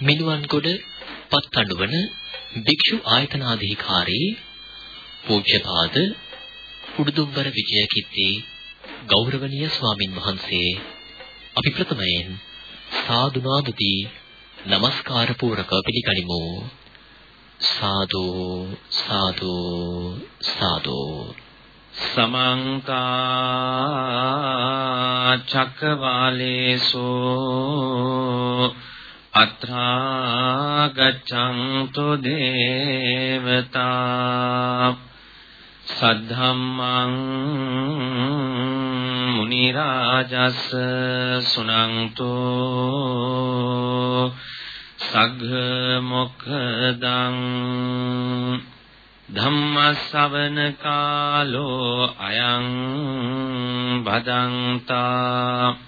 මිනුවන්ගොඩ පත්තඬුවන භික්ෂු ආයතනාධිකාරී පූජ්‍යපාද උඩුදුම්බර විජයකිත්ති ගෞරවනීය ස්වාමින් වහන්සේ අපි ප්‍රථමයෙන් සාදුනාදුති নমස්කාර පූරක පිළිගනිමු. සාදු සාදු සාදු. සමන්ත චක්කවාලේසු අත්‍රා ගච්ඡන්තු දේවතා සද්ධම්මං මුනි රාජස් සුනන්තු සග්ග මොක්ඛදං ධම්ම ශ්‍රවණ කාලෝ අයං බදන්තා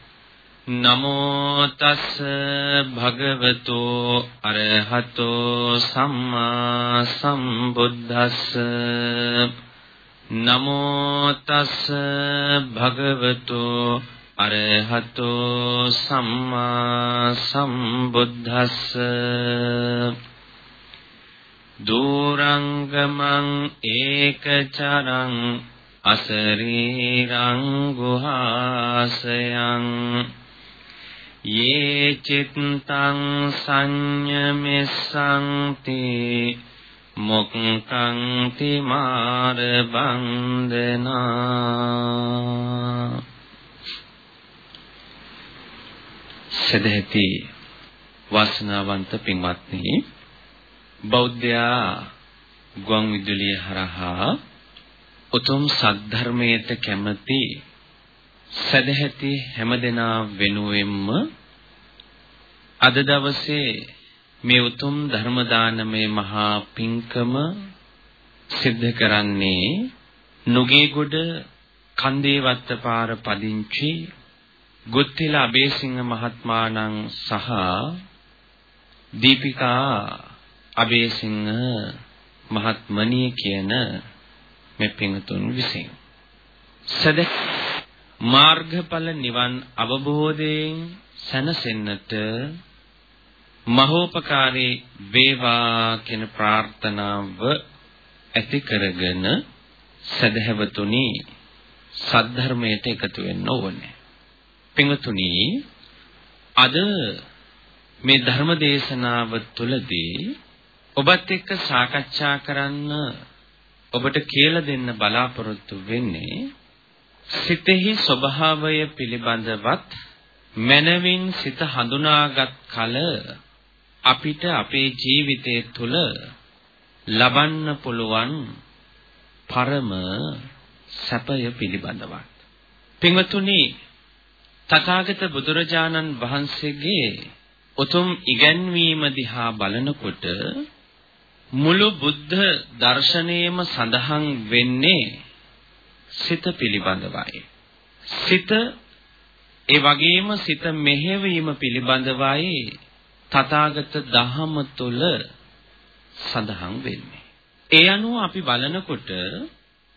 නමෝ තස් භගවතෝ අරහතෝ සම්මා සම්බුද්දස්ස. නමෝ තස් භගවතෝ අරහතෝ සම්මා සම්බුද්දස්ස. දූරංගමං ඒකචරං අසරීරං ගුහාසයං. යේ චිත්තං සංයමෙස්සන්ති මොක්ඛං තිමාර බන්දනා සදැති වාසනාවන්ත පින්වත්නි බෞද්ධයා ගුවන් විදුලිය හරහා උතුම් සද්ධර්මයට කැමති සදැහැති හැමදෙනා වෙනුවෙන්ම අද දවසේ මේ උතුම් ධර්ම දානමය මහා පිංකම සිද්ධ කරන්නේ නුගේගොඩ කන්දේවත්ත පාර පදිංචි ගුත්තිල අබේසිංහ මහත්මාණන් සහ දීපිකා අබේසිංහ මහත්මණිය කියන මේ පින්තුන් විසින්. සද මාර්ගඵල නිවන් අවබෝධයෙන් සැනසෙන්නට මහෝපකාරී වේවා කියන ප්‍රාර්ථනාව ඇති කරගෙන සදහැවතුනි සද්ධර්මයට එකතු වෙන්න ඕනේ. පින්වතුනි අද මේ ධර්ම දේශනාව තුළදී ඔබත් එක්ක සාකච්ඡා කරන්න ඔබට කියලා දෙන්න බලාපොරොත්තු වෙන්නේ සිතෙහි ස්වභාවය පිළිබඳවත් මනවින් සිත හඳුනාගත් කල අපිට අපේ ජීවිතය තුළ ලබන්න පුළුවන් පරම සැපය පිළිබඳවත්. පින්වතුනි තථාගත බුදුරජාණන් වහන්සේගේ උතුම් ඉගැන්වීම දිහා බලනකොට මුළු බුද්ධ දර්ශනයම සඳහන් වෙන්නේ සිත පිළිබඳවයි. සිත ඒ වගේම සිත මෙහෙවීම පිළිබඳවයි තථාගත දහම තුළ සඳහන් වෙන්නේ. ඒ අනුව අපි බලනකොට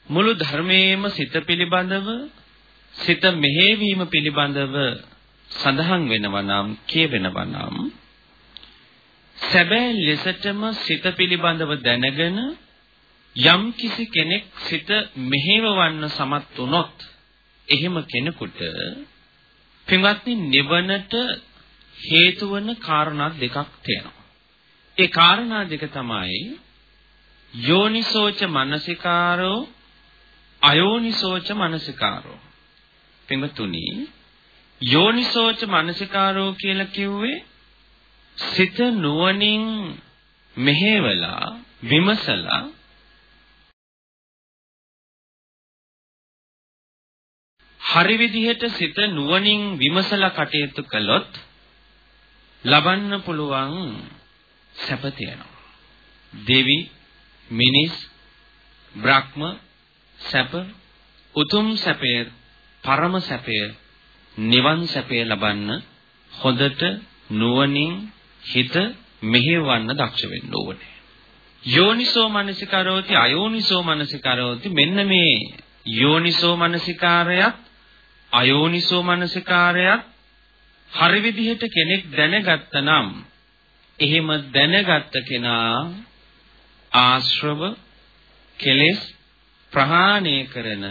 මුළු ධර්මයේම සිත පිළිබඳව සිත මෙහෙවීම පිළිබඳව සඳහන් වෙනවා නම් කියවෙනවා නම් සැබෑ ලෙසටම සිත පිළිබඳව දැනගෙන යම් කිසි කෙනෙක් සිත මෙහෙවවන්න සමත් වුණොත් එහෙම කෙනෙකුට පින්වත්නි නිවනට හේතු වන කාරණා දෙකක් තියෙනවා. ඒ කාරණා දෙක තමයි යෝනිසෝච මනසිකාරෝ අයෝනිසෝච මනසිකාරෝ. පින්වතුනි යෝනිසෝච මනසිකාරෝ කියලා කිව්වේ සිත නුවණින් මෙහෙवला විමසලා හරි විදිහට සිත නුවණින් විමසලා කටයුතු කළොත් ලබන්න පුළුවන් සැප තියෙනවා. දෙවි මිනිස් බ්‍රහ්ම සැප උතුම් සැපය පරම සැපය නිවන් සැපය ලබන්න හොඳට නුවණින් හිත මෙහෙවන්න දක්ෂ වෙන්න ඕනේ. යෝනිසෝ මනසිකාරෝති අයෝනිසෝ මනසිකාරෝති මෙන්න මේ යෝනිසෝ මනසිකාරයත් අයෝනිසෝ මනසිකාරයත් හරි විදිහට කෙනෙක් දැනගත්ත නම් එහෙම දැනගත්ත කෙනා ආශ්‍රව කෙලෙස් ප්‍රහාණය කරන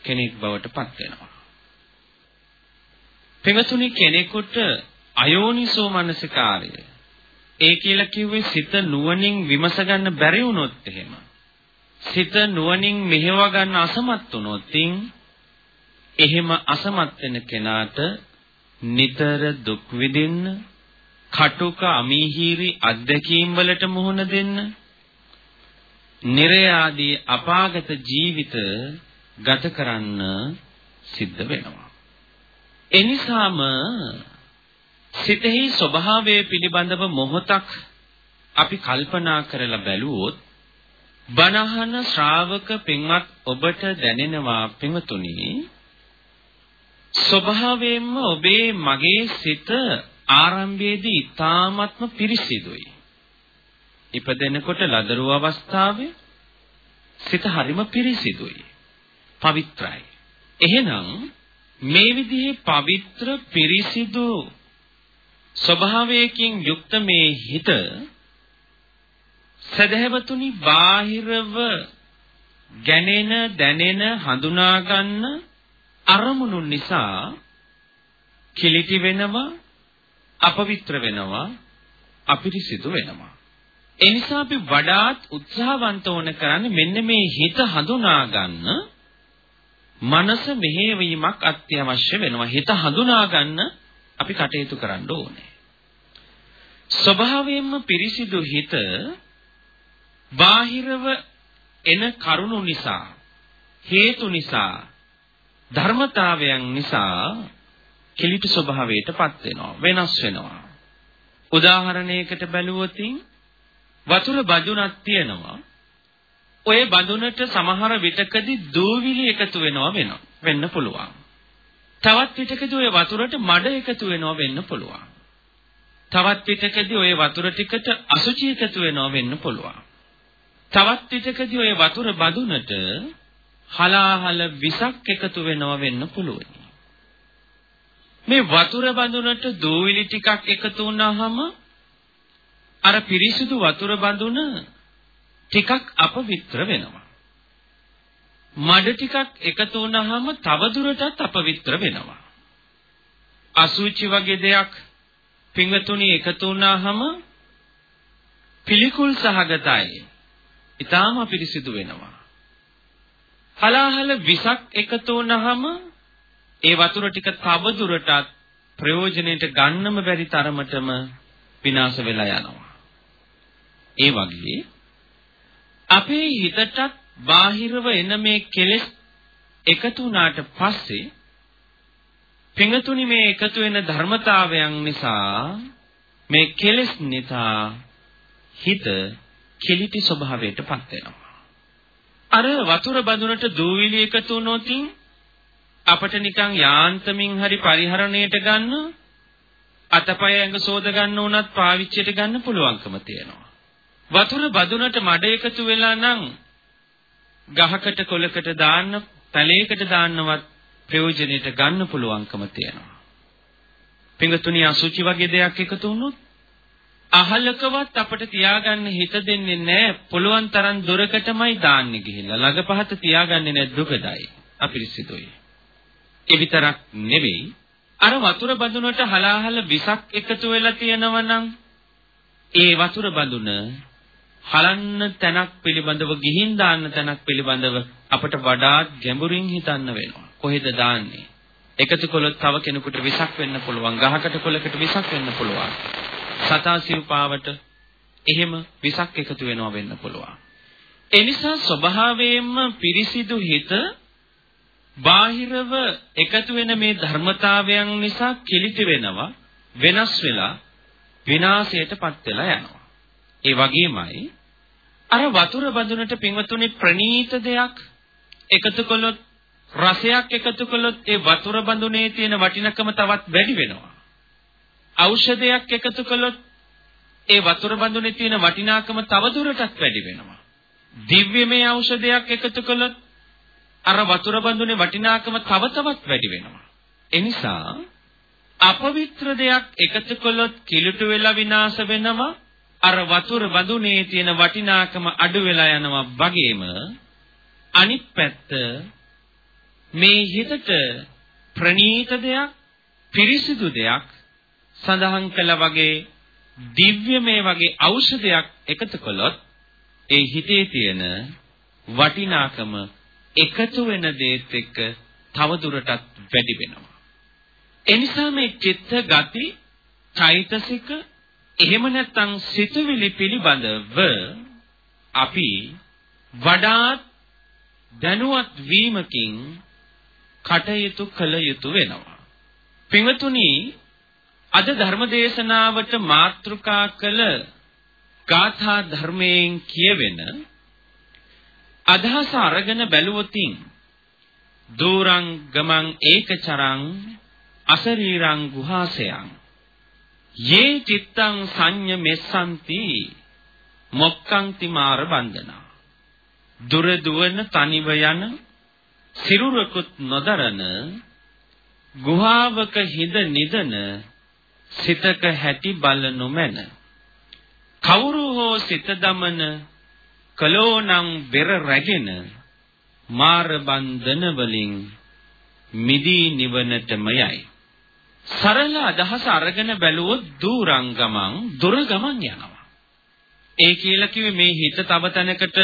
කෙනෙක් බවට පත් වෙනවා. පින්වතුනි කෙනෙකුට අයෝනිසෝ මනසිකාරය ඒ කියලා කිව්වේ සිත නුවණින් විමස ගන්න බැරි වුණොත් එහෙම සිත නුවණින් මෙහෙව ගන්න අසමත් වුණොත් එහෙම අසමත් වෙන කෙනාට නිතර දුක් විඳින්න කටුක අමීහිරි අත්දැකීම් වලට මුහුණ දෙන්න නිරය ආදී අපාගත ජීවිත ගත කරන්න සිද්ධ වෙනවා. එනිසාම සිතෙහි ස්වභාවය පිළිබඳව මොහොතක් අපි කල්පනා කරලා බැලුවොත් බණහන ශ්‍රාවක පින්වත් ඔබට දැනෙනවා පින්තුනි ස්වභාවයෙන්ම ඔබේ මගේ සිත ආරම්භයේදී ඊ타ත්ම පිරිසිදුයි. ඉපදෙනකොට ලදරු අවස්ථාවේ සිත හරිම පිරිසිදුයි. පවිත්‍රායි. එහෙනම් මේ විදිහේ පවිත්‍ර පිරිසිදු ස්වභාවයකින් යුක්ත මේ හිත සදහැවතුනි බාහිරව ගැනෙන දැනෙන හඳුනා ගන්න අරමුණු නිසා කිලිටි වෙනවා අපවිත්‍ර වෙනවා අපිරිසිදු වෙනවා. ඒ නිසා අපි වඩාත් උත්සාහවන්ත වන කරන්නේ මෙන්න මේ හිත හඳුනා ගන්න මනස මෙහෙවීමක් අත්‍යවශ්‍ය වෙනවා. හිත හඳුනා ගන්න අපි කටයුතු කරන්න ඕනේ. ස්වභාවයෙන්ම පිරිසිදු හිත බාහිරව එන කරුණු නිසා හේතු නිසා ධර්මතාවයන් නිසා කිලිටු ස්වභාවයටපත් වෙනවා වෙනස් වෙනවා. උදාහරණයකට බැලුවොත් වතුර බඳුනක් තියෙනවා. ඔය බඳුනට සමහර විටකදී දූවිලි එකතු වෙනවා වෙනවා වෙන්න පුළුවන්. තවත් විටකදී ඔය වතුරට මඩ එකතු වෙනවා වෙන්න පුළුවන්. තවත් විටකදී ඔය වතුර ටිකට අසුචි එකතු වෙනවා වෙන්න පුළුවන්. තවත් විටකදී ඔය වතුර බඳුනට හලාහල විසක් එකතු වෙනව වෙන්න පුළුවන්. මේ වතුර බඳුනට දූවිලි ටිකක් එකතු වුණාම අර පිරිසිදු වතුර බඳුන ටිකක් අපවිත්‍ර වෙනවා. මඩ ටිකක් එකතු වුණාම තවදුරටත් අපවිත්‍ර වෙනවා. අසුචි වගේ දෙයක් පිංගතුණි එකතු වුණාම පිළිකුල් සහගතයි. ඊටාම පිරිසිදු වෙනවා. හලාහල විසක් එකතු වුනහම ඒ වතුර ටික තවදුරටත් ප්‍රයෝජනෙට ගන්නම බැරි තරමටම විනාශ වෙලා යනවා. ඒ වගේ අපේ හිතටත් බාහිරව එන මේ කෙලෙස් එකතු වුණාට පස්සේ පිඟතුනි මේ එකතු වෙන ධර්මතාවයන් නිසා මේ කෙලෙස් නිසා හිත කිලිටි ස්වභාවයටපත් වෙනවා. අර වතුර බඳුනට දූවිලි එකතු වුණොත් අපිට නිකන් යාන්තමින් හරි පරිහරණයට ගන්න අතපය ඇඟ සෝද ගන්න උනත් පාවිච්චියට ගන්න පුළුවන්කම තියෙනවා. වතුර බඳුනට මඩ එකතු වෙලා නම් ගහකට කොලකට දාන්න, පැලයකට දාන්නවත් ප්‍රයෝජනෙට ගන්න පුළුවන්කම තියෙනවා. පිඟතුණි අසුචි වගේ දෙයක් එකතු වුණොත් අහලකවත් අපිට තියාගන්න හිත දෙන්නේ නැහැ. පුළුවන් තරම් දුරකටමයි දාන්නේ ගිහිල්ලා. ළඟ පහත තියාගන්නේ නැහැ දුකදයි. අපිරිසිදුයි. ඒ විතරක් නෙවෙයි. අර වතුර බඳුනට හලාහල විසක් එකතු වෙලා තියෙනවා නම් ඒ වතුර බඳුන හලන්න තැනක් පිළිබඳව ගිහින් දාන්න තැනක් පිළිබඳව අපට වඩාත් ගැඹුරින් හිතන්න වෙනවා. කොහෙද දාන්නේ? එකතු කළොත් තව කෙනෙකුට විසක් වෙන්න පුළුවන්. ගහකට කොලකට විසක් වෙන්න පුළුවන්. සතා සිව්පාවට එහෙම විසක් එකතු වෙනවා වෙන්න පුළුවන්. ඒ නිසා ස්වභාවයෙන්ම පිරිසිදු හිත බාහිරව එකතු වෙන මේ ධර්මතාවයන් නිසා කිලිටි වෙනවා වෙනස් වෙලා විනාශයටපත් වෙලා යනවා. ඒ වගේමයි අර වතුර බඳුනට පින්වතුනි ප්‍රනීත දෙයක් එකතු කළොත් රසයක් එකතු කළොත් ඒ වතුර බඳුනේ තියෙන වටිනකම තවත් වැඩි වෙනවා. ඖෂධයක් එකතු කළොත් ඒ වතුර බඳුනේ තියෙන වටිනාකම තවදුරටත් වැඩි වෙනවා. දිව්‍යමය ඖෂධයක් එකතු කළොත් අර වතුර බඳුනේ වටිනාකම තව තවත් වැඩි වෙනවා. එනිසා අපවිත්‍ර දෙයක් එකතු කළොත් කිලුට වෙලා විනාශ වෙනවා. අර වතුර බඳුනේ තියෙන වටිනාකම අඩු වෙලා යනවා වගේම අනිත් පැත්ත මේ හිතට ප්‍රණීත දෙයක් පිරිසිදු දෙයක් සඳහන් කළ වගේ දිව්‍යමය වගේ ඖෂධයක් එකතු කළොත් ඒ හිතේ තියෙන වටිනාකම එකතු වෙන දේත් එක්ක තවදුරටත් වැඩි වෙනවා. එනිසා මේ චිත්ත ගති, චෛතසික එහෙම නැත්නම් සිතුවිලි පිළිබඳව අපි වඩාත් දැනුවත් වීමකින් කටයුතු කළ යුතු වෙනවා. පින්වතුනි අද ධර්මදේශනාවට මාතෘකා කළ ගාථා ධර්මයෙන් කියවෙන අදහස අරගෙන බැලුවොතින් දූරං ගමං ඒකචරං අසරීරං ගුහාසයං යේ චිත්තං සංඤ මෙස්සන්ති මොක්කං තිමාර බන්දනා දුර දුවන තනිව යන සිරුරකුත් නොදරන ගුහාවක හිඳ නිදන සිතක හැටි බල නොමැන. කවුරු හෝ සිත දමන කලෝනම් බෙර රැගෙන මාර බන්ධන වලින් මිදී නිවනටම යයි. සරල අදහස අරගෙන බැලුවොත් දුරංගමං දුර ගමන් යනවා. ඒ කියලා කිව්වේ මේ හිත තව තැනකට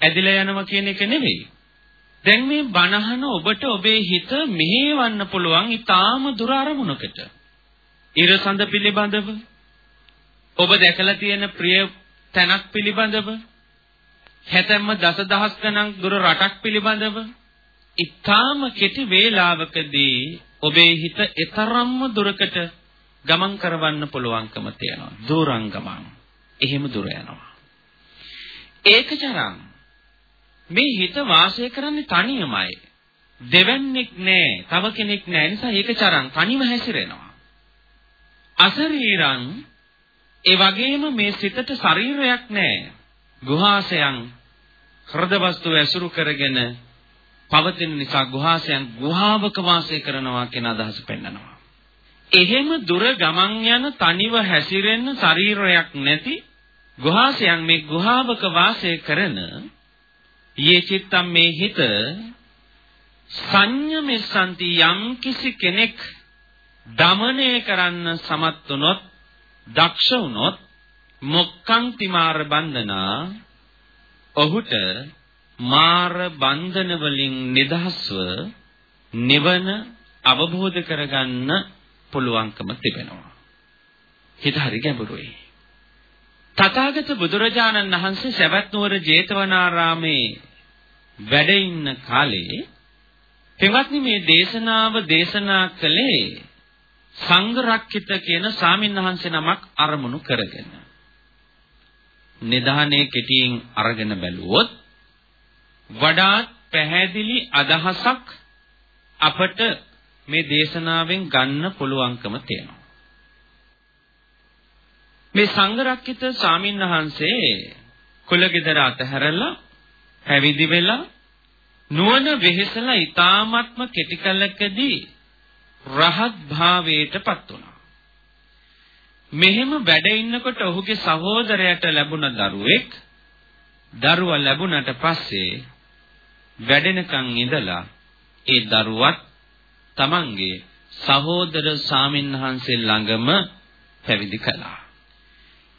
ඇදිලා යනවා කියන එක නෙවෙයි. දැන් මේ බණහන ඔබට ඔබේ හිත මෙහෙවන්න පුළුවන් ඊටාම දුර අරමුණකට. ඉරසඳ පිළිබඳව ඔබ දැකලා තියෙන ප්‍රිය තැනක් පිළිබඳව හැතැම්ම දසදහස් ගණන් දුර රටක් පිළිබඳව ඊටාම කෙටි වේලාවකදී ඔබේ හිත ඊතරම්ම දුරකට ගමන් කරවන්න පුළුවන්කම තියෙනවා. දුරංගමං. එහෙම දුර යනවා. ඒකචරං මේ හිත වාසය කරන්නේ තනියමයි. දෙවන්නේක් නෑ, තව කෙනෙක් නෑ. නිසා ඒක චරං තනිව හැසිරෙනවා. අශරීරං ඒ වගේම මේ සිතට ශරීරයක් නෑ. ගුහාසයන් හෘද වස්තු ඇසුරු කරගෙන පවතින නිසා ගුහාසයන් ගුහාවක වාසය කරනවා කියන අදහස පෙන්නනවා. එහෙම දුර ගමන් යන තනිව හැසිරෙන්න ශරීරයක් නැති ගුහාසයන් මේ ගුහාවක වාසය කරන යේ චිත්තම් මේ හිත සංයමෙසන්ති යම් කිසි කෙනෙක් දමණය කරන්න සමත් වුනොත් දක්ෂ වුනොත් මොක්ඛං තිමාර බන්ධනා ඔහුට මාර බන්ධන වලින් නිදහස්ව නිවන අවබෝධ කරගන්න පුළුවන්කම තිබෙනවා. හිත හරි ගැඹුරුයි. තථාගත බුදුරජාණන් වහන්සේ සවැත් නුවර ජේතවනාරාමේ වැඩ ඉන්න කාලේ තෙවත්නි මේ දේශනාව දේශනා කළේ සංඝරක්කිත කියන සාමින්වහන්සේ නමක් අරමුණු කරගෙන. නිධානයේ කෙටියෙන් අරගෙන බැලුවොත් වඩාත් පැහැදිලි අදහසක් අපට මේ දේශනාවෙන් ගන්න පුළුවන්කම තියෙනවා. මේ සංඝරක්කිත සාමින්වහන්සේ කුලගෙදර අතහැරලා පැවිදි වෙලා නුවණ වෙහෙසලා ඊ타ත්ම කෙටි කලකදී රහත් භාවයටපත් වුණා. මෙහෙම වැඩ ඉන්නකොට ඔහුගේ සහෝදරයට ලැබුණ දරුවෙක් දරුවා ලැබුණට පස්සේ වැඩෙනකන් ඉඳලා ඒ දරුවත් තමන්ගේ සහෝදර සාමින්හන්සේ ළඟම පැවිදි කළා.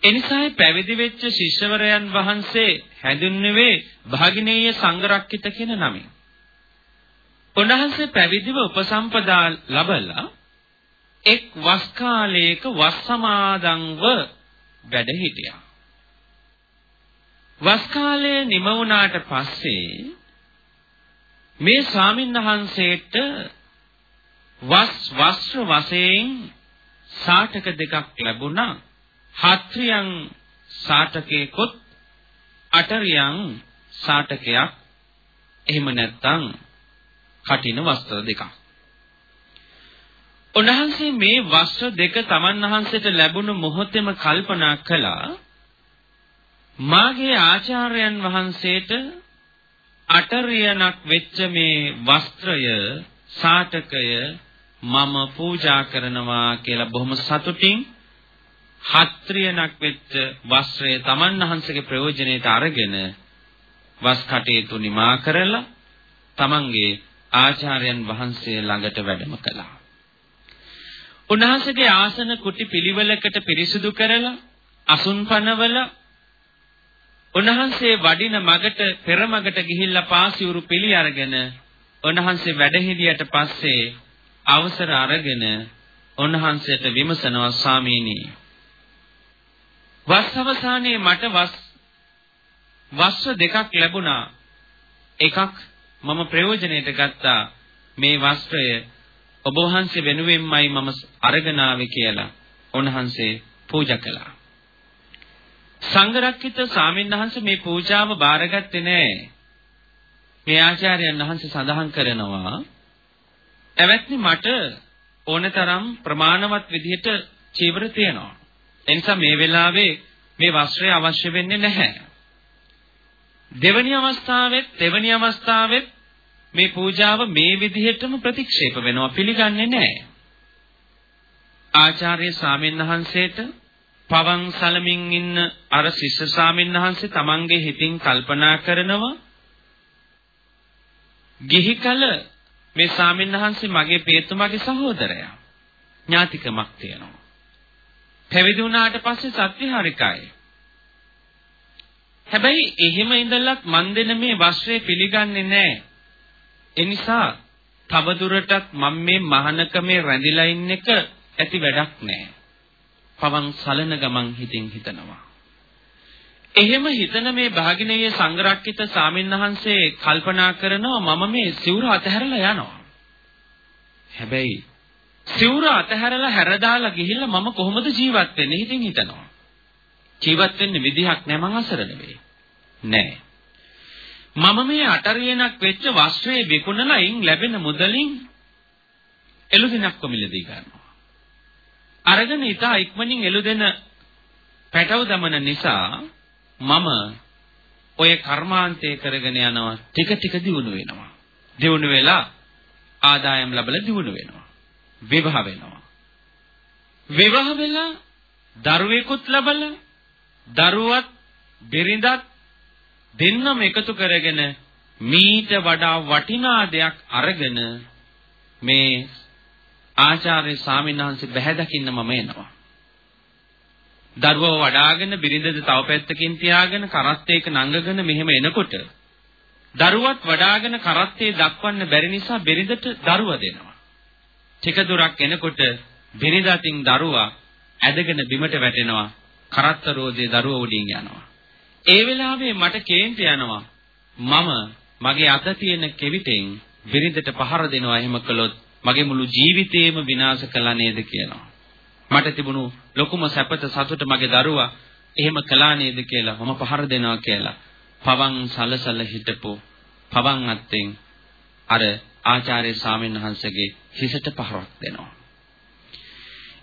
එනිසායි පැවිදි වෙච්ච ශිෂ්‍යවරයන් වහන්සේ හැඳින්වුවේ භාගිනේය සංඝරක්කිත කියන නමින්. උන්වහන්සේ පැවිදිව උපසම්පදා ලබලා එක් වස් කාලයක වස් සමාදන්ව වැඩ හිටියා. වස් කාලය නිම වුණාට පස්සේ මේ ස්වාමින්වහන්සේට වස් වස්ත්‍ර වශයෙන් සාටක දෙකක් ලැබුණා. හත්රියන් සාටකයකොත් අටරියන් සාටකයක් එහෙම නැත්නම් කටින වස්ත්‍ර දෙකක්. උන්වහන්සේ මේ වස්ත්‍ර දෙක තමන් වහන්සේට ලැබුණු මොහොතේම කල්පනා කළා මාගේ ආචාර්යයන් වහන්සේට අටරියනක් වෙච්ච මේ වස්ත්‍රය සාටකය මම පූජා කරනවා කියලා බොහොම සතුටින් හත්රියනක් වෙච්ච වස්ත්‍රය තමන් වහන්සේගේ ප්‍රයෝජනෙට අරගෙන වස් කටයුතු නිමා කරලා තමන්ගේ ආචාර්යයන් වහන්සේ ළඟට වැඩම කළා. උන්වහන්සේගේ ආසන කුටි පිළිවෙලකට පිරිසිදු කරලා අසුන් පනවල උන්වහන්සේ වඩින මගට පෙරමගට ගිහිල්ලා පාසියුරු පිළි අරගෙන උන්වහන්සේ වැඩ හිටියට පස්සේ අවසර අරගෙන උන්වහන්සේට විමසනවා ස්වාමීනි වස් අවසානයේ මට වස් වස්ත්‍ර දෙකක් ලැබුණා එකක් මම ප්‍රයෝජනෙට ගත්තා මේ වස්ත්‍රය ඔබ වහන්සේ වෙනුවෙන්මයි මම අරගෙන ආවේ කියලා උන්වහන්සේ පූජා කළා සංඝරක්කිත සාමින්වහන්සේ මේ පූජාව බාරගත්තේ නැහැ මේ ආචාර්යයන් වහන්සේ සඳහන් කරනවා එවත්නි මට ඕනතරම් ප්‍රමාණවත් විදිහට චීවර තියෙනවා. ඒ නිසා මේ වෙලාවේ මේ වස්ත්‍රය අවශ්‍ය වෙන්නේ නැහැ. දෙවැනි අවස්ථාවෙත් දෙවැනි අවස්ථාවෙත් මේ පූජාව මේ විදිහටම ප්‍රතික්ෂේප වෙනවා පිළිගන්නේ නැහැ. ආචාර්ය ස්වාමීන් වහන්සේට පවන් සලමින් ඉන්න අර ශිෂ්‍ය ස්වාමීන් වහන්සේ තමන්ගේ හිතින් කල්පනා කරනවා ගිහි කල මේ ස්වාමින්වහන්සේ මගේ පියතුමගේ සහෝදරයා. ඥාතිකමක් තියෙනවා. පැවිදි වුණාට පස්සේ සත්‍යහාරිකයි. හැබැයි එහෙම ඉඳලත් මන් දෙන මේ වස්ත්‍රය පිළිගන්නේ නැහැ. ඒ නිසා තවදුරටත් මම මේ මහානකමේ රැඳිලා ඉන්න එක ඇති වැඩක් නැහැ. පවන් සලන ගමන් හිතින් හිතනවා. එහෙම හිතන මේ භාගිනීය සංඝරක්කිත සාමින්වහන්සේ කල්පනා කරනවා මම මේ සිවුර අතහැරලා යනවා. හැබැයි සිවුර අතහැරලා හැරදාලා ගිහිල්ලා මම කොහොමද ජීවත් වෙන්නේ හිතින් හිතනවා. ජීවත් වෙන්න විදිහක් නැහැ මං අසරණ වෙයි. නැහැ. මම මේ අටරියනක් වෙච්ච වස්ත්‍රයේ විකුණලා ඉන් ලැබෙන මුදලින් එළුදෙනක් කොමිලදී ගන්නවා. අරගෙන ඉතා ඉක්මනින් එළුදෙන පැටව දමන නිසා මම ඔය කර්මාන්තය කරගෙන යනවා ටික ටික දියුණු වෙනවා. දියුණු වෙලා ආදායම් ලැබලා දියුණු වෙනවා. විවාහ වෙනවා. විවාහ වෙලා දරුවෙකුත් ලැබලා දරුවත් බිරිඳත් දෙන්නම එකතු කරගෙන මීට වඩා වටිනා දෙයක් අරගෙන මේ ආචාර්ය ස්වාමීන් වහන්සේ බැහැ දකින්න මම එනවා. දරුවව වඩාගෙන බිරිඳද තව පැත්තකින් තියාගෙන කරත්තයක නංගගෙන මෙහෙම එනකොට දරුවත් වඩාගෙන කරත්තේ දක්වන්න බැරි නිසා බිරිඳට දරුව දෙනවා. ටික දුරක් එනකොට බිරිඳ අතින් දරුවා ඇදගෙන බිමට වැටෙනවා. කරත්ත රෝදේ දරුව උඩින් යනවා. ඒ වෙලාවේ මට කේන්ති යනවා. මම මගේ අත තියෙන කෙවිතෙන් බිරිඳට පහර දෙනවා එහෙම කළොත් මගේ මුළු ජීවිතේම විනාශ කළා නේද කියනවා. මට තිබුණු ලොකුම සැපත සතුට මගේ දරුවා එහෙම කළා නේද කියලා මම පහර දෙනවා කියලා පවන් සලසල හිටපු පවන් අත්තෙන් අර ආචාර්ය ස්වාමීන් වහන්සේගේ හිසට පහරක් දෙනවා.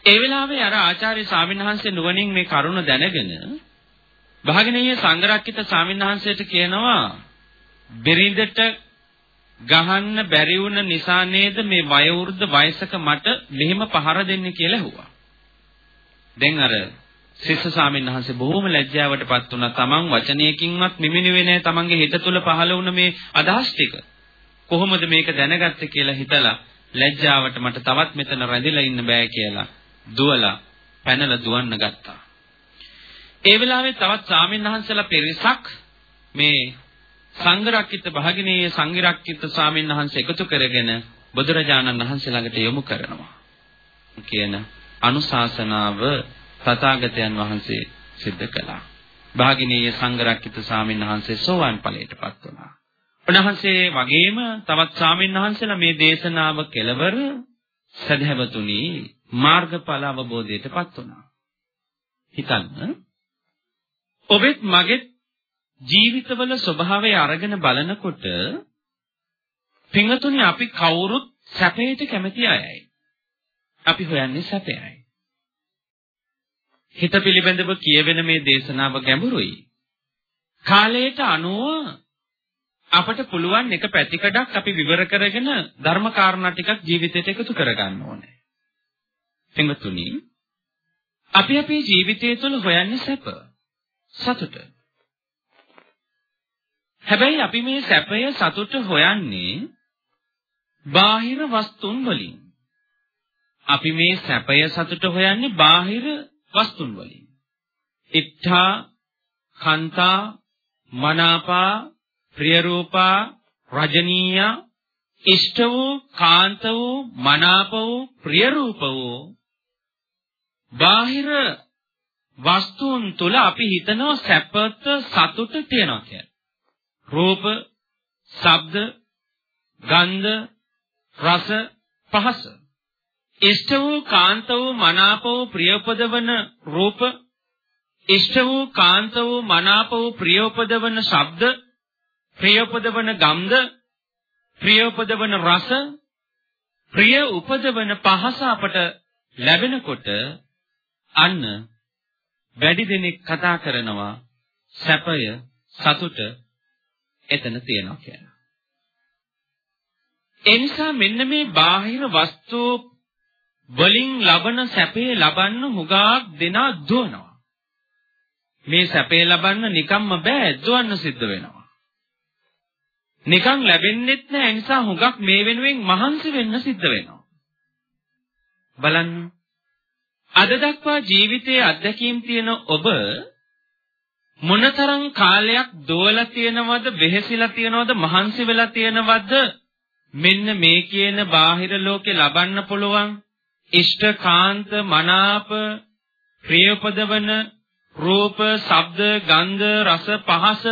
ඒ වෙලාවේ අර ආචාර්ය ස්වාමීන් වහන්සේ නුවණින් මේ කරුණ දැනගෙන භාගිනීය සංඝරක්කිත ස්වාමීන් වහන්සේට කියනවා බිරිඳට ගහන්න බැරි වුණ නිසා නේද මේ වයෝවෘද්ධ වයසක මට මෙහෙම පහර දෙන්නේ කියලා ඇහුවා. දැන් අර ශිෂ්‍ය ස්වාමීන් වහන්සේ බොහොම ලැජ්ජාවටපත් වුණා. තමන් වචනයකින්වත් නිමිනුවේ නැහැ. තමන්ගේ හිත තුළ පහළ වුණ මේ අදහස් ටික. කොහොමද මේක දැනගත්තේ කියලා හිතලා ලැජ්ජාවට මට තවත් මෙතන රැඳිලා ඉන්න බෑ කියලා දුවලා පැනලා දුවන්න ගත්තා. ඒ වෙලාවේ තවත් ස්වාමීන් වහන්සේලා පිරිසක් මේ සංඝරක්කිත භාගිනීය සංඝරක්කිත ස්වාමීන් වහන්සේ එකතු කරගෙන බුදුරජාණන් වහන්සේ ළඟට යොමු කරනවා. කියන අනුශාසනාව තථාගතයන් වහන්සේ සිද්ධ කළා. භාගිනීය සංඝරක්කිත ස්වාමීන් වහන්සේ සෝවාන් ඵලයටපත් වුණා. උන්වහන්සේ වගේම තවත් ස්වාමීන් වහන්සේලා මේ දේශනාව කෙලවර සදහැවතුනි මාර්ගඵල අවබෝධයටපත් වුණා. හිතන්න ඔබෙත් මගෙත් ජීවිතවල ස්වභාවය අරගෙන බලනකොට පින්වතුනි අපි කවුරුත් සැපයට කැමති අයයි. අපි හොයන්නේ සැපයයි. හිත පිළිබඳව කියවෙන මේ දේශනාව ගැඹුරුයි. කාලයට අනුව අපට පුළුවන් එක පැතිකඩක් අපි විවර කරගෙන ධර්ම කාරණා ටිකක් ජීවිතයට එකතු කරගන්න ඕනේ. පින්වතුනි අපි අපේ ජීවිතය තුළ හොයන්නේ සැප, සතුට. හැබැයි අපි මේ සැපය සතුට හොයන්නේ බාහිර වස්තුන් වලින්. අපි මේ සැපය සතුට හොයන්නේ බාහිර වස්තුන් වලින්. ඉත්තා, කාන්තා, මනාපා, ප්‍රිය රූපා, රජනීය, ඉෂ්ට වූ, කාන්ත වූ, මනාප වූ, ප්‍රිය රූප වූ බාහිර වස්තුන් තුල අපි හිතනවා සැපත සතුට තියනවා කියලා. රූප, ශබ්ද, ගන්ධ, රස, පහස. ඉෂ්ට වූ කාන්ත වූ මනාප වූ ප්‍රියපදවන රූප, ඉෂ්ට වූ කාන්ත වූ මනාප වූ ප්‍රියපදවන ශබ්ද, ප්‍රියපදවන ගන්ධ, ප්‍රියපදවන රස, ප්‍රිය උපදවන පහස අපට ලැබෙනකොට අන්න වැඩි දෙනෙක් කතා කරනවා සැපය සතුට එතන තියෙනවා කියලා. එනිසා මෙන්න මේ බාහිර වස්තු වලින් ලබන සැපේ ලබන්න හුඟක් දෙනා දුවනවා. මේ සැපේ ලබන්න නිකම්ම බෑ දුවන්න සිද්ධ වෙනවා. නිකන් ලැබෙන්නෙත් නෑ ඒ නිසා හුඟක් මේ වෙනුවෙන් මහන්සි වෙන්න සිද්ධ වෙනවා. බලන්න අද දක්වා ජීවිතයේ අත්දැකීම් තියෙන ඔබ මොනතරම් කාලයක් දුවලා තියෙනවද වෙහෙසිලා තියෙනවද මහන්සි වෙලා තියෙනවද? මෙන්න මේ කියන බාහිර ලෝකේ ලබන්න පුළුවන් ඉෂ්ඨකාන්ත මනාප ප්‍රියපදවන රූප ශබ්ද ගන්ධ රස පහස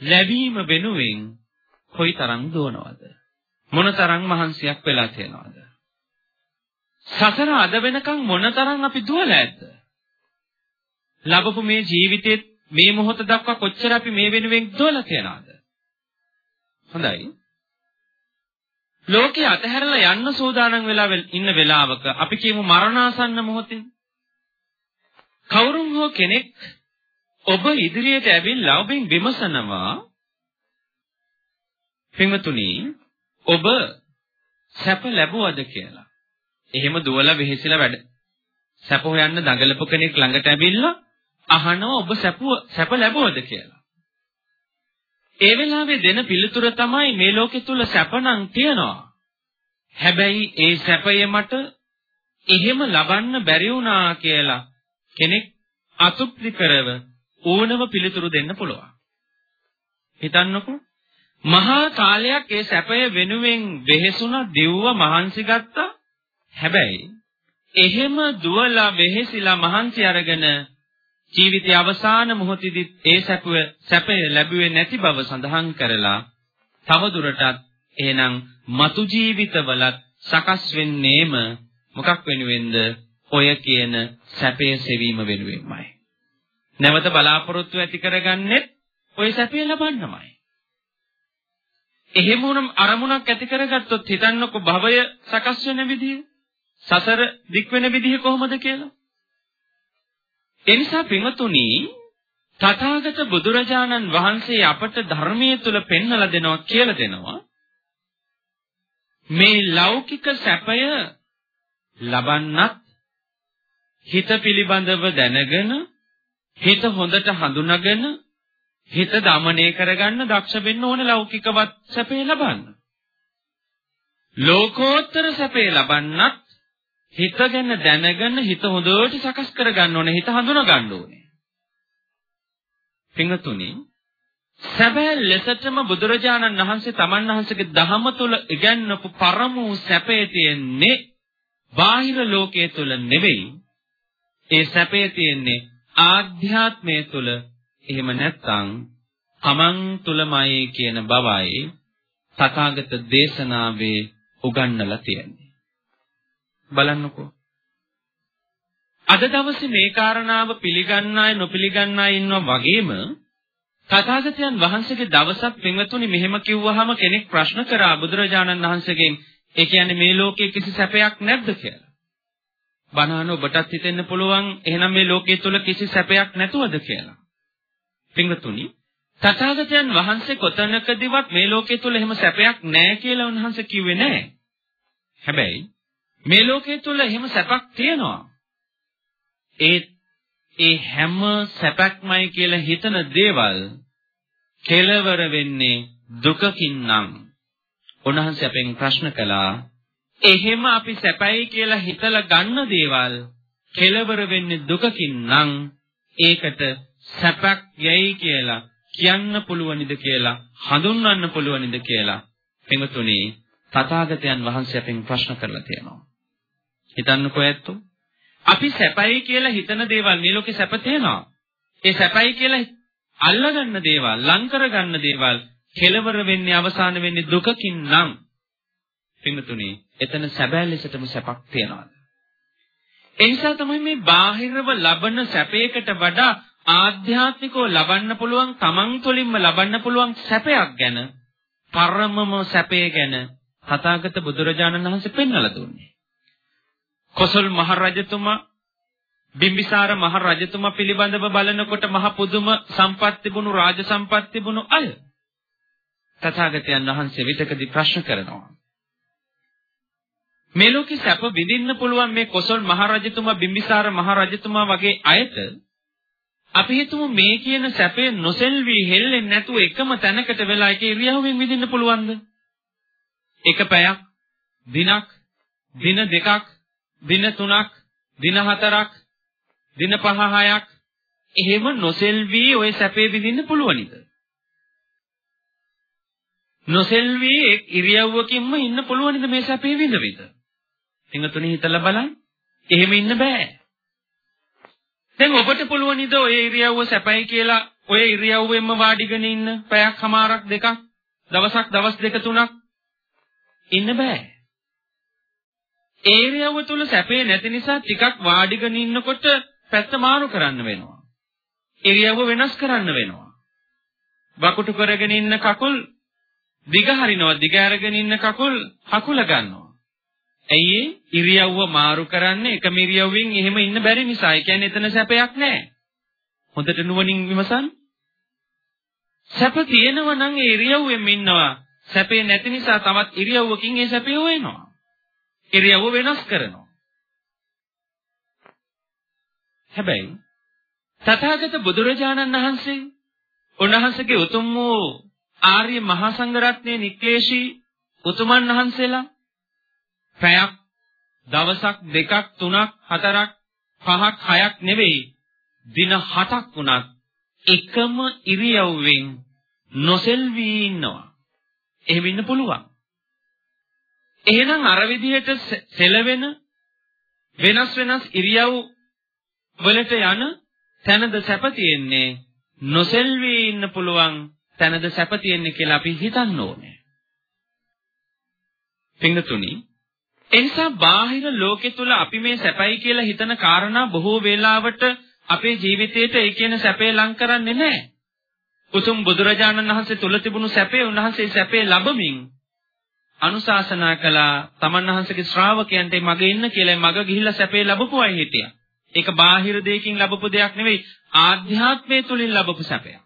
ලැබීම වෙනුවෙන් කොයිතරම් දුවනවද? මොනතරම් මහන්සියක් වෙලා තියෙනවද? සසර අද වෙනකන් මොනතරම් අපි දුවලා ඇද්ද ලැබපු මේ ජීවිතේ මේ මොහොත දක්වා කොච්චර අපි මේ වෙනුවෙන් දුවලා තියනවද? හොඳයි. ලෝකේ අතහැරලා යන්න සූදානම් වෙලා ඉන්න වෙලාවක අපි කියමු මරණාසන්න මොහොතේ කවුරුන් හෝ කෙනෙක් ඔබ ඉදිරියට ඇවිල්ලා ඔබෙන් විමසනවා පින්වතුනි ඔබ සැප ලැබුවද කියලා. එහෙම දුවලා වෙහෙසිලා වැඩ සැප හොයන්න දඟලපු කෙනෙක් ළඟට ඇවිල්ලා අහනවා ඔබ සැපුව සැප ලැබුවද කියලා. ඒ වෙලාවේ දෙන පිළිතුර තමයි මේ ලෝකෙ තුල සැපනම් තියනවා. හැබැයි ඒ සැපය මට එහෙම ලබන්න බැරි වුණා කියලා කෙනෙක් අතුප්ති කරව ඕනම පිළිතුරු දෙන්න පුළුවන්. හිතන්නකෝ මහා කාලයක් ඒ සැපය වෙනුවෙන් වෙහෙසුණා, දිව්ව මහන්සි ගත්තා. හැබැයි එහෙම දුවලා වෙහෙසිලා මහන්සි අරගෙන ජීවිතයේ අවසාන මොහොතේදී ඒ සැපය සැපය ලැබුවේ නැති බව සඳහන් කරලා තවදුරටත් එහෙනම් මතු ජීවිතවලත් සකස් වෙන්නේම මොකක් වෙනුවෙන්ද? ඔය කියන සැපේ සෙවීම වෙනුවෙන්මයි. නැවත බලාපොරොත්තු ඇති කරගන්නේ ඔය සැපේ ලබන්නමයි. එහෙම වුණම අරමුණක් ඇති කරගත්තොත් හිතන්නකො භවය සකස් වෙන විදිය. සසර දික් වෙන විදිහ කොහොමද කියලා. ඒ නිසා පින්වතුනි තථාගත බුදුරජාණන් වහන්සේ අපට ධර්මයේ තුල පෙන්වලා දෙනවා කියලා දෙනවා. මේ ලෞකික සැපය ලබන්නත් හිත පිළිබඳව දැනගෙන හිත හොඳට හඳුනාගෙන හිත දමණය කරගන්න දක්ෂ වෙන්න ඕන ලෞකිකවත් සැපේ ලබන්න. ලෝකෝත්තර සැපේ ලබන්නත් හිත ගැන දැනගෙන හිත හොඳට සකස් කරගන්න ඕනේ හිත හඳුනා ගන්න ඕනේ. පින්තුනි සැබෑ ලෙසටම බුදුරජාණන් වහන්සේ තමන් වහන්සේගේ දහම තුල ඉගැන්වපු පරම වූ සැපේ තියෙන්නේ බාහිර ලෝකයේ තුල නෙවෙයි. ඒ සැපේ තියෙන්නේ ආධ්‍යාත්මය තුල. එහෙම නැත්නම් තමන් තුලමයි කියන බවයි තථාගත දේශනාවේ උගන්වලා තියෙන්නේ. බලන්නකෝ. අද දවසේ මේ කාරණාව පිළිගන්න අය නොපිළිගන්න අය ඉන්නවා වගේම තථාගතයන් වහන්සේගේ දවසක් පින්වතුනි මෙහෙම කිව්වහම කෙනෙක් ප්‍රශ්න කරා බුදුරජාණන් වහන්සේගෙන් ඒ කියන්නේ මේ ලෝකයේ කිසි සැපයක් නැද්ද කියලා. බණහන ඔබටත් හිතෙන්න පුළුවන් එහෙනම් මේ ලෝකයේ තුල කිසි සැපයක් නැතුවද කියලා. පින්වතුනි තථාගතයන් වහන්සේ කොතනකදීවත් මේ ලෝකයේ තුල එහෙම සැපයක් නැහැ කියලා උන්වහන්සේ කිව්වේ නැහැ. හැබැයි මේ ලෝකයේ තුල එහෙම සැපක් තියෙනවා. ඒ ඒ හැම සැපක්මයි කියලා හිතන දේවල් කෙලවර වෙන්නේ දුකකින් නම්. උන්වහන්සේ අපෙන් ප්‍රශ්න කළා එහෙම අපි සැපයි කියලා හිතලා ගන්න දේවල් කෙලවර වෙන්නේ දුකකින් නම් ඒකට සැපක් යයි කියලා කියන්න පුළුවනිද කියලා හඳුන්වන්න පුළුවනිද කියලා. එමතුනේ තථාගතයන් වහන්සේ අපෙන් ප්‍රශ්න කරලා තියෙනවා. හිතන්නකෝ ඇත්තෝ අපි සැපයි කියලා හිතන දේවල් මේ ලෝකේ සැප තියෙනවා. ඒ සැපයි කියලා අල්ලගන්න දේවල්, ලං කරගන්න දේවල් කෙලවර වෙන්නේ අවසාන වෙන්නේ දුකකින් නම් පින්තුනේ එතන සැබෑ ලෙසටම සැපක් තියනවාද? ඒ නිසා තමයි මේ බාහිරව ලබන සැපයකට වඩා ආධ්‍යාත්මිකව ලබන්න පුළුවන් තමන් තුළින්ම ලබන්න පුළුවන් සැපයක් ගැන පරමම සැපය ගැන තථාගත බුදුරජාණන් වහන්සේ පෙන්වලා දුන්නේ. කොසල් මහරජතුමා බිම්බිසාර මහරජතුමා පිළිබඳව බලනකොට මහ පුදුම සම්පත් තිබුණු රාජ සම්පත් තිබුණු අය තථාගතයන් වහන්සේ විතකදී ප්‍රශ්න කරනවා මේ ලෝකේ සැප විඳින්න පුළුවන් මේ කොසල් මහරජතුමා බිම්බිසාර මහරජතුමා වගේ අයට අපි හිතමු මේ කියන සැපේ නොසෙල්වි හෙල්ලෙන්නේ නැතුව එකම තැනකට වෙලා ඒක ඉරියව්වෙන් විඳින්න පුළුවන්ද? එක පැයක්, දිනක්, දින දෙකක්, දින 3ක්, දින 4ක්, දින 5 6ක් එහෙම නොසෙල්වි ওই සැපේ විඳින්න පුළුවනිද? නොසෙල්වි එක් ඉරියව්වකින්ම ඉන්න පුළුවනිද මේ සැපේ විඳවිද? එංගතුනේ හිතලා බලන්න. එහෙම ඉන්න බෑ. දැන් ඔබට පුළුවනිද ඔය ඉරියව්ව සැපයි කියලා ඔය ඉරියව්වෙන්ම වාඩිගෙන ඉන්න පැයක් හමාරක් දෙකක් දවසක් දවස් දෙක තුනක් ඉන්න බෑ. ඒරියව තුල සැපේ නැති නිසා ටිකක් වාඩිගෙන ඉන්නකොට පැත්ත මාරු කරන්න වෙනවා. ඉරියව්ව වෙනස් කරන්න වෙනවා. වකුටු කරගෙන ඉන්න කකුල් දිග හරිනවා. දිග අරගෙන ඉන්න කකුල් හකුල ගන්නවා. ඇයි ඉරියව්ව මාරු කරන්නේ එකම ඉරියව්වෙන් එහෙම ඉන්න බැරි නිසා. ඒ කියන්නේ එතන සැපයක් නැහැ. හොඳට නුවණින් විමසන්න. සැප තියෙනවා නම් ඒ ඉරියව්වෙම ඉන්නවා. සැපේ නැති නිසා තවත් ඉරියව්වකින් ඒ සැපේ හොයනවා. ඉරියව්ව වෙනස් කරනවා. හැබැයි තථාගත බුදුරජාණන් වහන්සේ උන්වහන්සේගේ උතුම් වූ ආර්ය මහා සංඝරත්නයේ නික්ලේශී උතුමන් වහන්සේලා පැයක් දවසක් දෙකක් තුනක් හතරක් පහක් හයක් නෙවෙයි දින හතක් වුණත් එකම ඉරියව්වෙන් නොසෙල්වී ඉන්නවා. එහෙම ඉන්න පුළුවන්. එහෙනම් අර විදිහට සෙලවෙන වෙනස් වෙනස් ඉරියව් වලට යන තැනද සැප තියෙන්නේ නොසෙල්වී ඉන්න පුළුවන් තැනද සැප තියෙන්නේ කියලා අපි හිතන්න ඕනේ. පින්තුනි එනිසා බාහිර ලෝකෙ තුල අපි මේ සැපයි කියලා හිතන කාරණා බොහෝ වෙලාවට අපේ ජීවිතේට ඒ කියන සැපේ ලං කරන්නේ නැහැ. උතුම් බුදුරජාණන් වහන්සේ තුල තිබුණු සැපේ උන්වහන්සේ සැපේ ලැබමින් අනුශාසනා කළා තමන් වහන්සේගේ ශ්‍රාවකයන්ට මග ඉන්න කියලා මග ගිහිල්ලා සැපේ ලැබපු අය හිටියා. ඒක බාහිර දෙයකින් ලැබපු දෙයක් නෙවෙයි ආධ්‍යාත්මය තුලින් ලැබපු සැපයක්.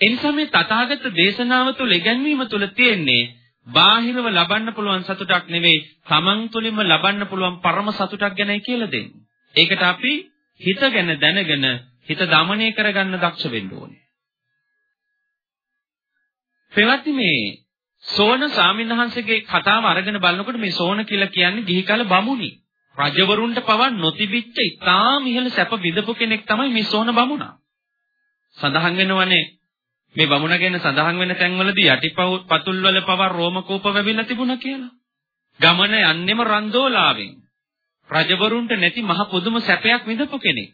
එනිසා මේ තථාගත දේශනාව තුළ ඉගැන්වීම තුළ තියෙන්නේ බාහිරව ලබන්න පුළුවන් සතුටක් නෙවෙයි තමන් තුළින්ම ලබන්න පුළුවන් පරම සතුටක් ගැනයි කියලා දෙන්නේ. ඒකට අපි හිත ගැන දැනගෙන හිත দমনය කරගන්න දක්ෂ වෙන්න ඕනේ. පෙරත් මේ සෝන ස්වාමින්වහන්සේගේ කතාව අරගෙන බලනකොට මේ සෝන කියලා කියන්නේ ගිහි කල බමුණි. රජවරුන්ට පවන් නොතිබිච්ච ඉතාම ඉහළ සැප විඳපු කෙනෙක් තමයි මේ සෝන බමුණා. සඳහන් වෙනවනේ මේ බමුණ ගැන සඳහන් වෙන තැන්වලදී යටිපතුල් වල පවා රෝම කූප වැවිලා තිබුණා කියලා. ගමන යන්නෙම රන්දෝලාවෙන්. රජවරුන්ට නැති මහ පුදුම සැපයක් විඳපු කෙනෙක්.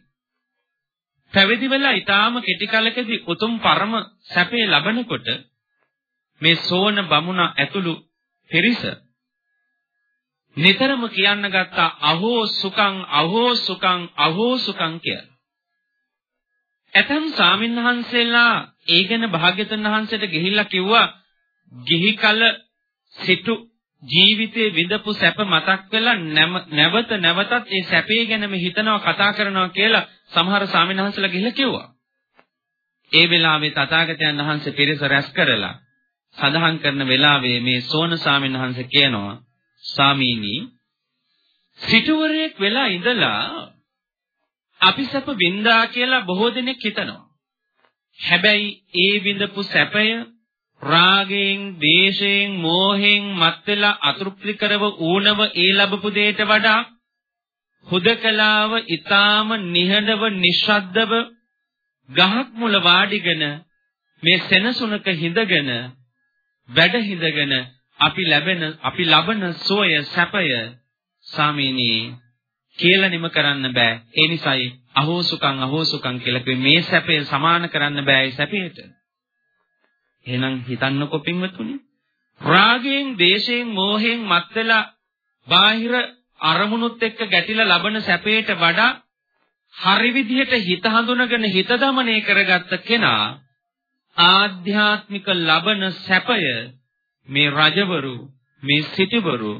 පැවිදි වෙලා ඊටාම කෙටි කලකදී උතුම් පරම සැපේ ලබනකොට මේ සෝන බමුණ ඇතුළු පිරිස නිතරම කියන්න ගත්තා අහෝ සුඛං අහෝ සුඛං අහෝ සුඛං කියලා. ඇතම් සාමින්හන්සෙලා ඒ ගැන භාග්‍යතුන් වහන්සේට ගිහිල්ලා කිව්වා ගිහි කල සිටු ජීවිතේ විඳපු සැප මතක් වෙලා නැවත නැවතත් ඒ සැපේ ගැනම හිතනවා කතා කරනවා කියලා සමහර සාමින්හන්සලා ගිහිල්ලා කිව්වා. ඒ වෙලාවේ තථාගතයන් වහන්සේ පිරිස රැස් කරලා සඳහන් කරන වෙලාවේ මේ සෝන සාමින්හන්සේ කියනවා ස්වාමීනි සිටුවරයෙක් වෙලා ඉඳලා අපි සැප වින්දා කියලා බොහෝ දෙනෙක් හිතනවා. හැබැයි ඒ විඳපු සැපය රාගයෙන්, දේශයෙන්, මෝහයෙන් මත් වෙලා අතෘප්ති කරව ඌනව ඒ ලැබපු දෙයට වඩා හුදකලාව ඊටාම නිහඬව නිශ්ශබ්දව ගහක් මුල වාඩිගෙන මේ සෙනසුනක හිඳගෙන වැඩ හිඳගෙන අපි ලැබෙන අපි ලබන සෝය සැපය සාමීනි කියලා නිම කරන්න බෑ. ඒ නිසායි අහෝසුකම් අහෝසුකම් කියලා කිව්වේ. මේ සැපය සමාන කරන්න බෑ ඒ සැපයට. එහෙනම් හිතන්නකො පින්වතුනි. රාගයෙන් දේශයෙන් මෝහයෙන් මත් වෙලා බාහිර අරමුණුත් එක්ක ගැටිලා ලබන සැපයට වඩා හරි විදිහට හිත හඳුනගෙන හිත දමනය කරගත්ත කෙනා ආධ්‍යාත්මික ලබන සැපය මේ රජවරු මේ සිටවරු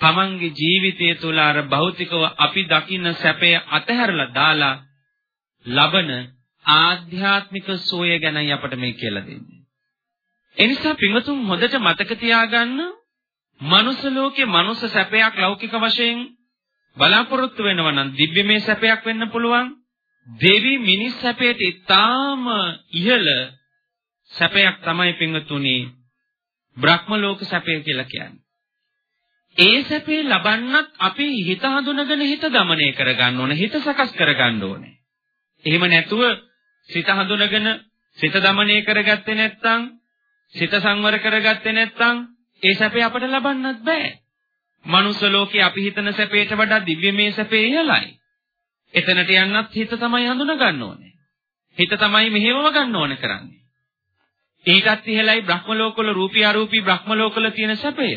තමන්ගේ ජීවිතය තුළ අර භෞතිකව අපි දකින්න සැපය අතහැරලා දාලා ලබන ආධ්‍යාත්මික සෝය ගැනයි අපට මේ කියලා දෙන්නේ. එනිසා පින්වතුන් හොඳට මතක තියාගන්න මනුස්ස ලෝකේ මනුස්ස සැපයක් ලෞකික වශයෙන් බලාපොරොත්තු වෙනවා නම් දිව්‍යමය සැපයක් වෙන්න පුළුවන්. දෙවි මිනිස් සැපයට ඉතාම ඉහළ සැපයක් තමයි පින්වතුනි බ්‍රහ්ම ලෝක සැපය කියලා කියන්නේ. ඒ සැපේ ලබන්නත් අපි හිත හඳුනගෙන හිත দমনය කරගන්න ඕන හිත සකස් කරගන්න ඕනේ. එහෙම නැතුව සිත හඳුනගෙන සිත দমনය කරගත්තේ නැත්නම් සිත සංවර කරගත්තේ නැත්නම් ඒ සැපේ අපට ලබන්නත් බෑ. මනුස්ස ලෝකේ අපි හිතන සැපයට වඩා දිව්‍යමය සැපේ ඉහළයි. එතනට යන්නත් හිත තමයි හඳුනගන්න ඕනේ. හිත තමයි මෙහෙවම ගන්න ඕනේ කරන්නේ. ඊටත් ඉහළයි බ්‍රහ්ම ලෝකවල රූපී අරූපී බ්‍රහ්ම ලෝකවල තියෙන සැපය.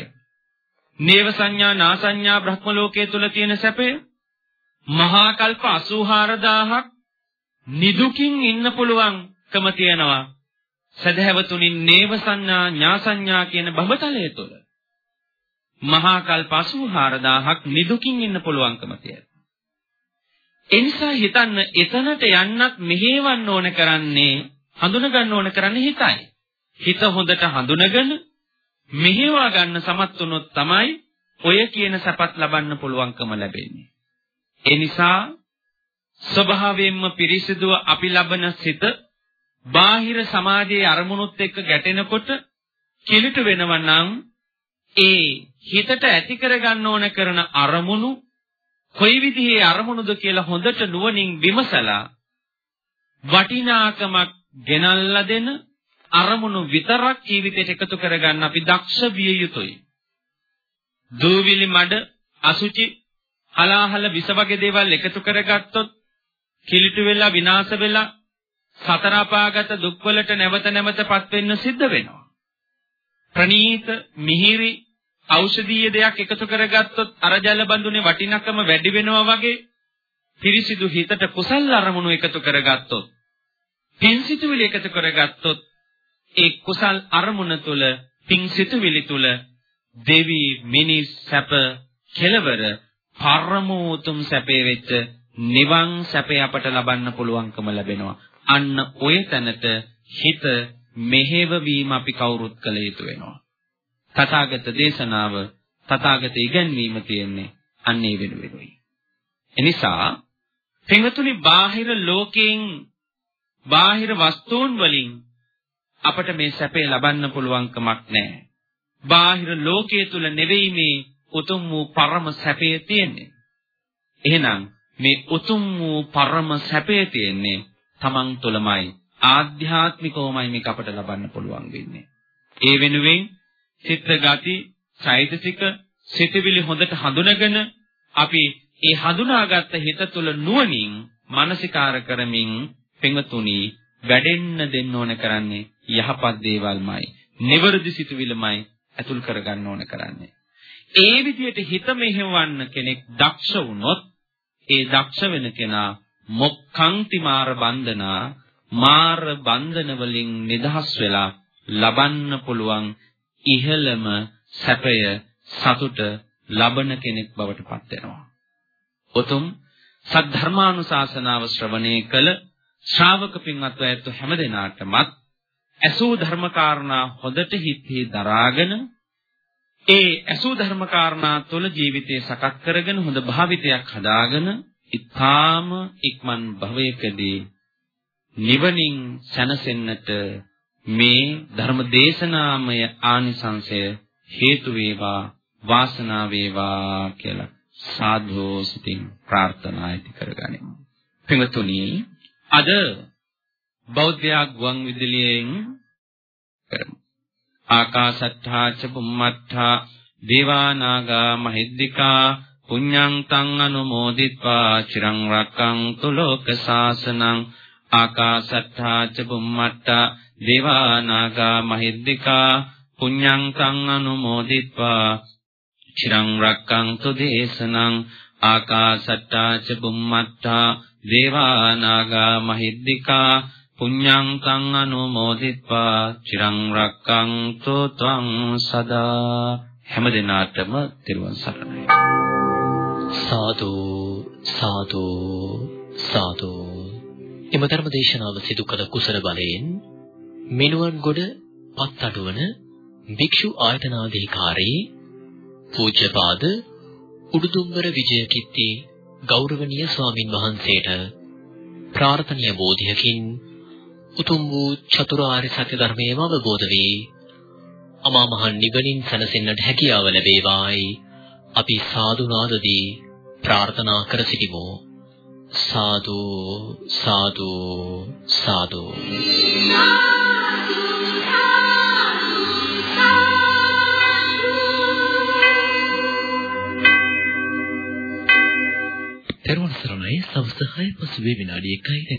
නේව සංඥා නා සංඥා බ්‍රහ්ම ලෝකයේ තුල තියෙන සැපය. මහා කල්ප 84000ක් නිදුකින් ඉන්න පුළුවන්කම තියෙනවා. සදහැවතුනි නේව සංඥා ඥා සංඥා කියන බඹතලය තුල. මහා කල්ප 84000ක් නිදුකින් ඉන්න පුළුවන්කම තියෙනවා. එනිසා හිතන්න එතනට යන්නත් මෙහෙවන්න ඕන කරන්නේ හඳුන ගන්න ඕන කරන්නේ හිතයි. හිත හොඳට හඳුනගෙන මෙහෙවා ගන්න සමත් වුණොත් තමයි ඔය කියන සපත් ලබන්න පුළුවන්කම ලැබෙන්නේ. ඒ නිසා ස්වභාවයෙන්ම පිරිසිදුව අපි ලබන සිත බාහිර සමාජයේ අරමුණුත් එක්ක ගැටෙනකොට කිලිට වෙනවා නම් ඒ හිතට ඇති කරගන්න ඕන කරන අරමුණු කොයි විදිහේ අරමුණුද කියලා හොඳට නුවණින් විමසලා වටිනාකමක් ගෙනල්ලා දෙන අරමුණු විතරක් ජීවිතයට එකතු කරගන්න අපි දක්ෂ විය යුතුයි. දූවිලි මඩ අසුචි හලාහල විස වගේ දේවල් එකතු කරගත්තොත් කිලිටු වෙලා විනාශ වෙලා සතර අපාගත දුක්වලට නැවත නැවතපත් වෙන්න සිද්ධ වෙනවා. ප්‍රනීත මිහිරි ඖෂධීය දෙයක් එකතු කරගත්තොත් අර ජල බඳුනේ වටිනකම වැඩි වෙනවා වගේ පිරිසිදු හිතට කුසල් අරමුණු එකතු කරගත්තොත් පින් සිතුවිලි එකතු කරගත්තොත් ඒ කුසල් අරමුණ තුල පින් සිතුවිලි තුල දෙවි මිනිස් සැප කෙලවර පරමෝතුම් සැපේ වෙච්ච නිවන් සැපේ අපට ලබන්න පුළුවන්කම ලැබෙනවා. අන්න ඔය තැනට හිත මෙහෙවවීම අපි කවුරුත් කළ යුතු වෙනවා. තථාගත දේශනාව තථාගත ඉගැන්වීම තියෙන්නේ අන්න ඒ වෙනුවෙනුයි. එනිසා පින්වතුනි බාහිර ලෝකයෙන් බාහිර වස්තුන් වලින් අපට මේ සැපේ ලබන්න පුළුවන් කමක් නැහැ. බාහිර ලෝකයේ තුල නෙවෙයි මේ උතුම් වූ පරම සැපේ තියෙන්නේ. එහෙනම් මේ උතුම් වූ පරම සැපේ තියෙන්නේ තමන් තුළමයි. ආධ්‍යාත්මිකවමයි මේක අපට ලබන්න පුළුවන් වෙන්නේ. ඒ වෙනුවෙන් චිත්ත ගති, චෛතසික, සිතවිලි හොඳට හඳුනගෙන අපි ඒ හඳුනාගත්ත හිත තුළ නුවණින් මානසිකාර කරමින් පින්වතුනි වැඩෙන්න දෙන්න ඕන කරන්නේ යහපත් දේවල්මයි. නිවර්දි සිතුවිල්ලමයි ඇතුල් කරගන්න ඕන කරන්නේ. ඒ විදිහට හිත මෙහෙවන්න කෙනෙක් දක්ෂ වුණොත් ඒ දක්ෂ වෙන කෙනා මොක්ඛන්ති මාර බන්ධනා මාර බන්ධන වලින් නිදහස් වෙලා ලබන්න පුළුවන් ඉහළම සැපය සතුට ලබන කෙනෙක් බවට පත් වෙනවා. උතුම් සද්ධර්මානුශාසනාව ශ්‍රවණය කළ ශ්‍රාවක පින්වත් අයත් හැමදෙනාටමත් ඇසූ ධර්මකාරණා හොදට හිතේ දරාගෙන ඒ ඇසූ ධර්මකාරණා තුළ ජීවිතය සකස් කරගෙන හොඳ භාවිතයක් හදාගෙන ඊ타ම ඉක්මන් භවයකදී නිවනින් සැනසෙන්නට මේ ධර්ම දේශනාමය ආනිසංසය හේතු වේවා වාසනාව වේවා කියලා සාදු සිතින් ප්‍රාර්ථනා ඇති කරගනිමු. පින්වතුනි අද බෞද්ධයා ගුවන් විදුලියෙන් කරමු. ආකාශත්ථාච බුම්මත්ථා දේවානාගා මහිද්దికා පුඤ්ඤං තං අනුමෝදිත්වා චිරං රක්ඛන්තු ලෝක සාසනං ආකාශත්ථාච බුම්මත්ථා දේවානාගා මහිද්దికා පුඤ්ඤං තං අනුමෝදිත්වා චිරං රක්ඛන්තු දේශනං ආකාශත්ථාච බුම්මත්ථා දේවානාගා මහිද්దికා පුඤ්ඤං තං අනුමෝදිත්වා චිරං රක්ඛන්තු ත්වං සදා හැම දිනාටම තෙරුවන් සරණයි. සාදු සාදු සාදු. එම ධර්ම දේශනාව සිදු කළ කුසල බලයෙන් මිනුවන්ගොඩ පත්තඩුවන භික්ෂු ආයතනාධිකාරී පූජ්‍යපාද උඩුදුම්බර විජයකිත්ති ගෞරවනීය ස්වාමින් වහන්සේට ප්‍රාර්ථනීය බෝධියකින් උතුම් වූ චතුරාර්ය සත්‍ය ධර්මයම අවබෝධ වී. අමා මහ නිවනින් සැනසෙන්නට හැකියාව ලැබේවායි. අපි සාදු නාදදී ප්‍රාර්ථනා කර සිටිමු. සාදු සාදු සාදු. තෙරුවන් සරණයි. සවස් 6 පසුවේ විනාඩි 1යි